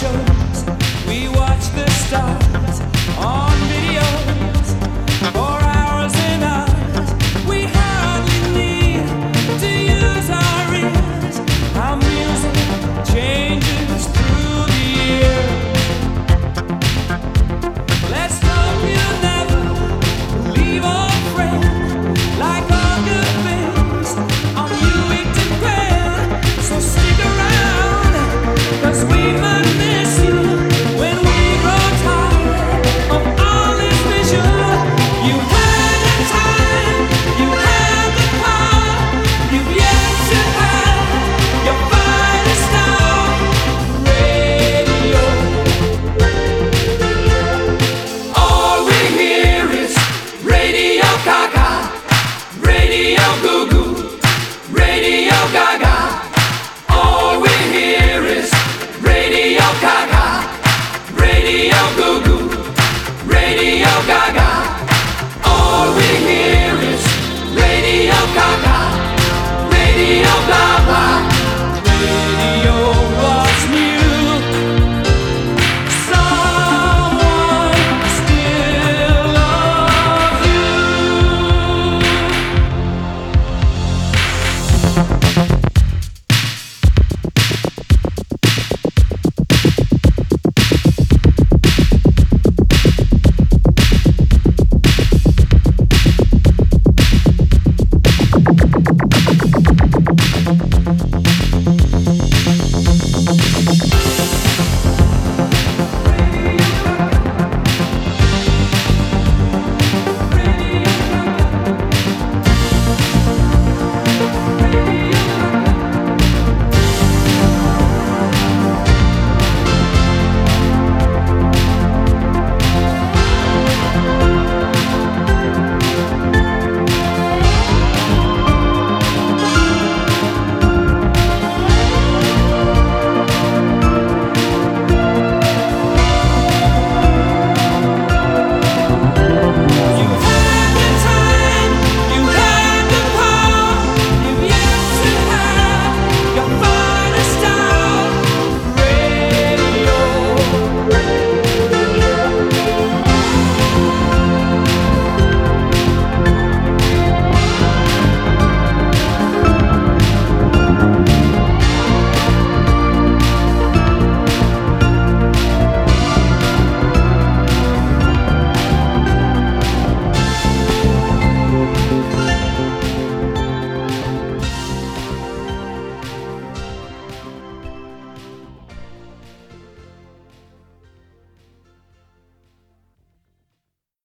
shows. We watch the stars.